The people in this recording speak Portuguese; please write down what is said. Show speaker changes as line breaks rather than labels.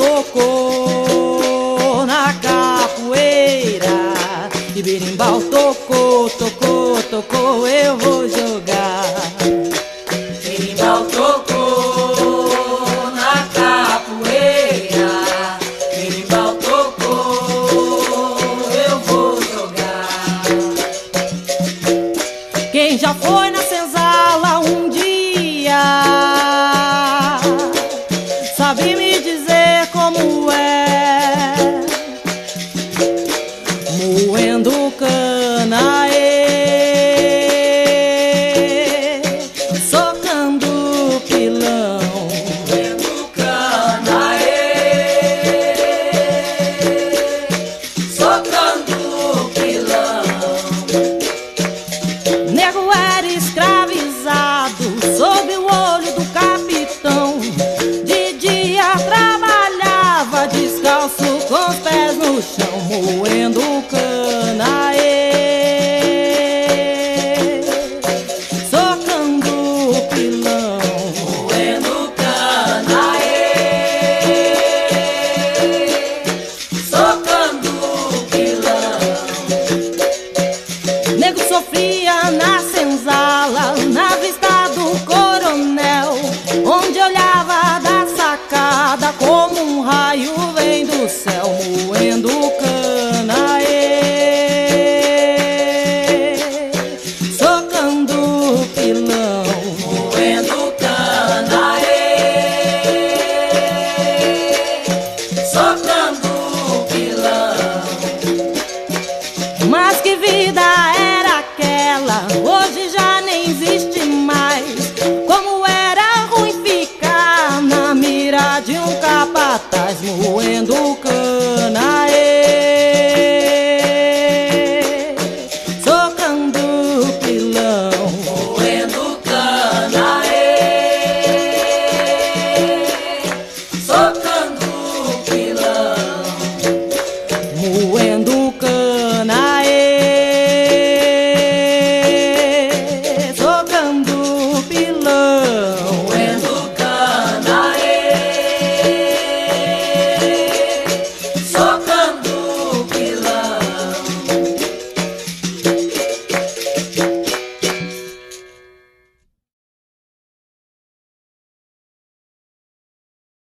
tocou na capoeira. E berimbau tocou, tocou, tocou, eu vou jogar. dia na senzala, na vista do coronel, onde olhava da sacada como um raio vem do céu moendo